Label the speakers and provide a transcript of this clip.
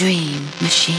Speaker 1: Dream Machine.